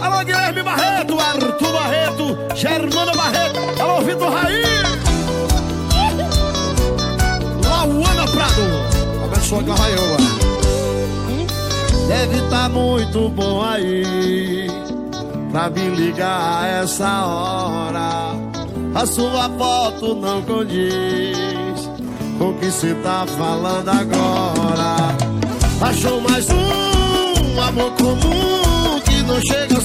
Alô, Guilherme Barreto, Arthur Barreto, Germano Barreto. Alô, Vitor Raí. Lauana Prado. Abençoa a Raioa. Deve tá muito bom aí pra me ligar a essa hora. A sua foto não condiz com o que cê tá falando agora. Achou mais um amor comum que não chega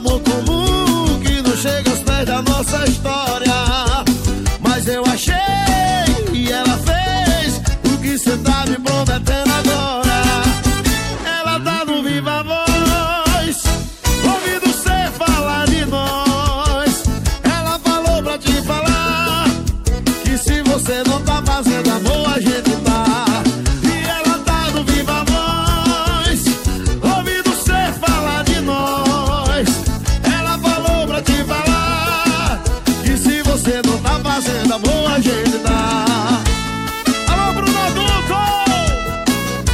amor comum que não chega aos pés da nossa história. Mas eu achei e ela fez o que cê tá me prometendo você não tá fazendo amor, a gente tá. Alô, Bruno Adulto!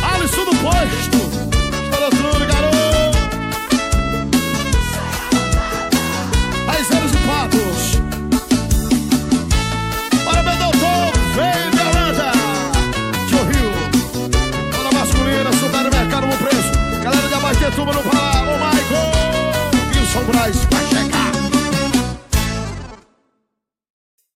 Alisson do Posto! Fala tudo, garoto! Raizeros e Patos! Bora, meu doutor! Vem, Belanda! Tio Rio! Toda masculina, supermercado, bom preço! Galera de Abastetuba no Pará! Ô, Michael! Wilson Braz, Pacheca!